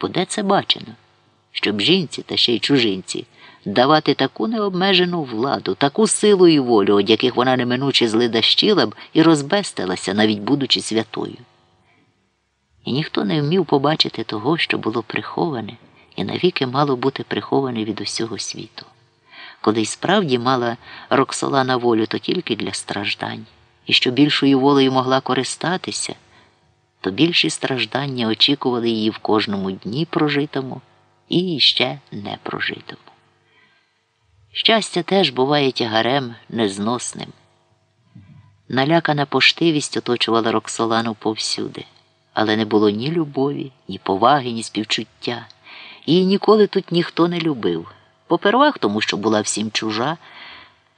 Бо де це бачено? Щоб жінці та ще й чужинці давати таку необмежену владу, таку силу і волю, од яких вона неминуче злидащила б і розбестилася, навіть будучи святою. І ніхто не вмів побачити того, що було приховане, і навіки мало бути приховане від усього світу. Коли й справді мала Роксолана волю, то тільки для страждань, і що більшою волею могла користатися, то більші страждання очікували її в кожному дні прожитому і ще не прожитому. Щастя теж буває тягарем незносним. Налякана поштивість оточувала Роксолану повсюди, але не було ні любові, ні поваги, ні співчуття. Її ніколи тут ніхто не любив. Попервах тому, що була всім чужа,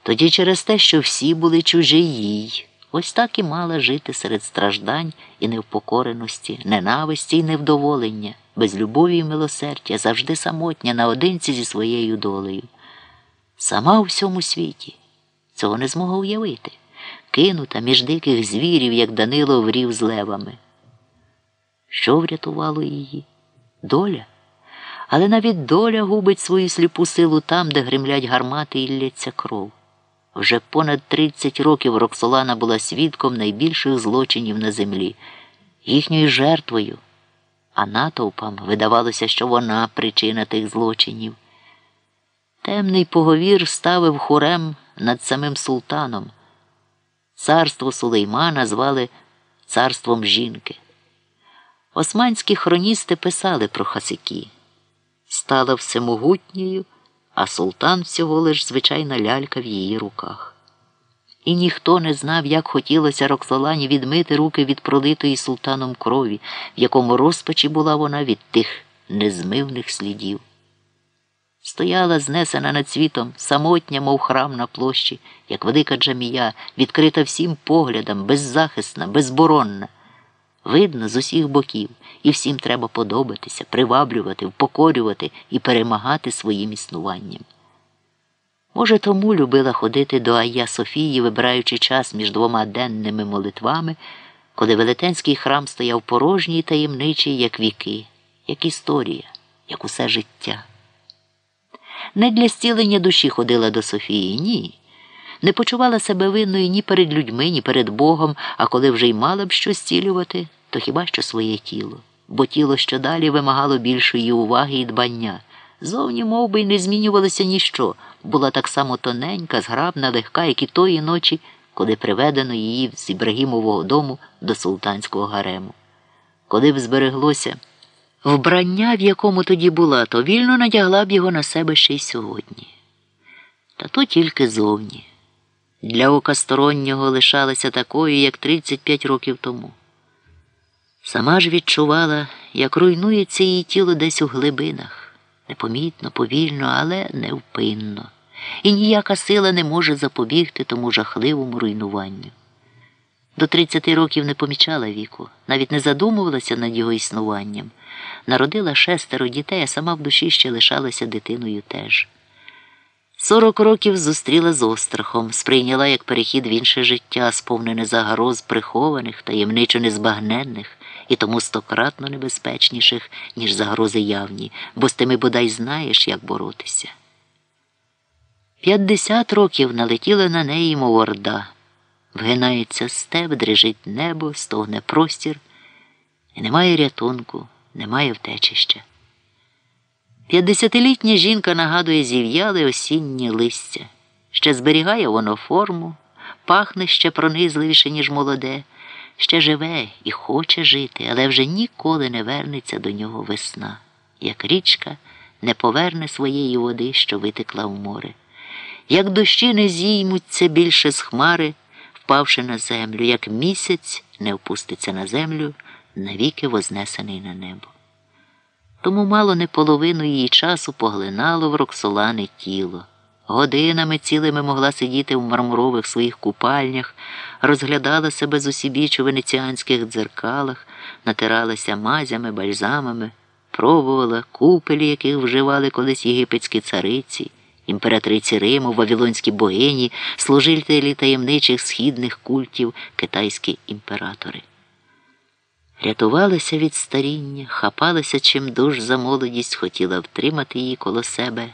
тоді через те, що всі були чужі їй. Ось так і мала жити серед страждань і невпокореності, ненависті і невдоволення, без любові і милосердя, завжди самотня наодинці зі своєю долею. Сама у всьому світі цього не змогла уявити, кинута між диких звірів, як Данило врів з левами. Що врятувало її? Доля? Але навіть доля губить свою сліпу силу там, де гримлять гармати і лється кров. Вже понад 30 років Роксолана була свідком найбільших злочинів на землі, їхньою жертвою, а натовпам видавалося, що вона причина тих злочинів. Темний поговір ставив хурем над самим султаном. Царство Сулеймана звали царством жінки. Османські хроністи писали про хасики. Стала всемогутньою, а султан всього лиш звичайна лялька в її руках. І ніхто не знав, як хотілося Роксолані відмити руки від пролитої султаном крові, в якому розпачі була вона від тих незмивних слідів. Стояла знесена над світом, самотня, мов храм на площі, як велика джамія, відкрита всім поглядам, беззахисна, безборонна. Видно з усіх боків, і всім треба подобатися, приваблювати, впокорювати і перемагати своїм існуванням. Може, тому любила ходити до Ая Софії, вибираючи час між двома денними молитвами, коли велетенський храм стояв порожній і таємничий, як віки, як історія, як усе життя. Не для зцілення душі ходила до Софії, ні. Не почувала себе винною ні перед людьми, ні перед Богом, а коли вже й мала б що зцілювати, то хіба що своє тіло, бо тіло що далі вимагало більшої уваги і дбання. Зовні мов би, й не змінювалося ніщо, була так само тоненька, зграбна, легка, як і тої ночі, коли приведено її з Ібрагімового дому до султанського гарему. Коли б збереглося. Вбрання, в якому тоді була, то вільно надягла б його на себе ще й сьогодні. Та то тільки зовні. Для ока стороннього лишалася такою, як 35 років тому. Сама ж відчувала, як руйнується її тіло десь у глибинах, непомітно, повільно, але невпинно, і ніяка сила не може запобігти тому жахливому руйнуванню. До 30 років не помічала віку, навіть не задумувалася над його існуванням. Народила шестеро дітей, а сама в душі ще лишалася дитиною теж. Сорок років зустріла з острахом, сприйняла як перехід в інше життя, сповнене загроз прихованих, таємничо незбагненних і тому стократно небезпечніших, ніж загрози явні, бо з тими бодай знаєш, як боротися. П'ятдесят років налетіла на неї, мов орда. Вгинається степ, дрижить небо, стогне простір, і немає рятунку, немає втечища. П'ятдесятилітня жінка нагадує зів'яле осіннє листя, ще зберігає воно форму, пахне ще пронизливіше, ніж молоде, ще живе і хоче жити, але вже ніколи не вернеться до нього весна, як річка не поверне своєї води, що витекла в море, як дощі не зіймуться більше з хмари впавши на землю, як місяць не впуститься на землю, навіки вознесений на небо. Тому мало не половину її часу поглинало в Роксолани тіло. Годинами цілими могла сидіти в мармурових своїх купальнях, розглядала себе з усібіч у венеціанських дзеркалах, натиралася мазями, бальзамами, пробувала купелі, яких вживали колись єгипетські цариці імператриці Риму, вавилонські богині, служителі таємничих східних культів, китайські імператори. Рятувалася від старіння, хапалася чим дуж за молодість, хотіла втримати її коло себе,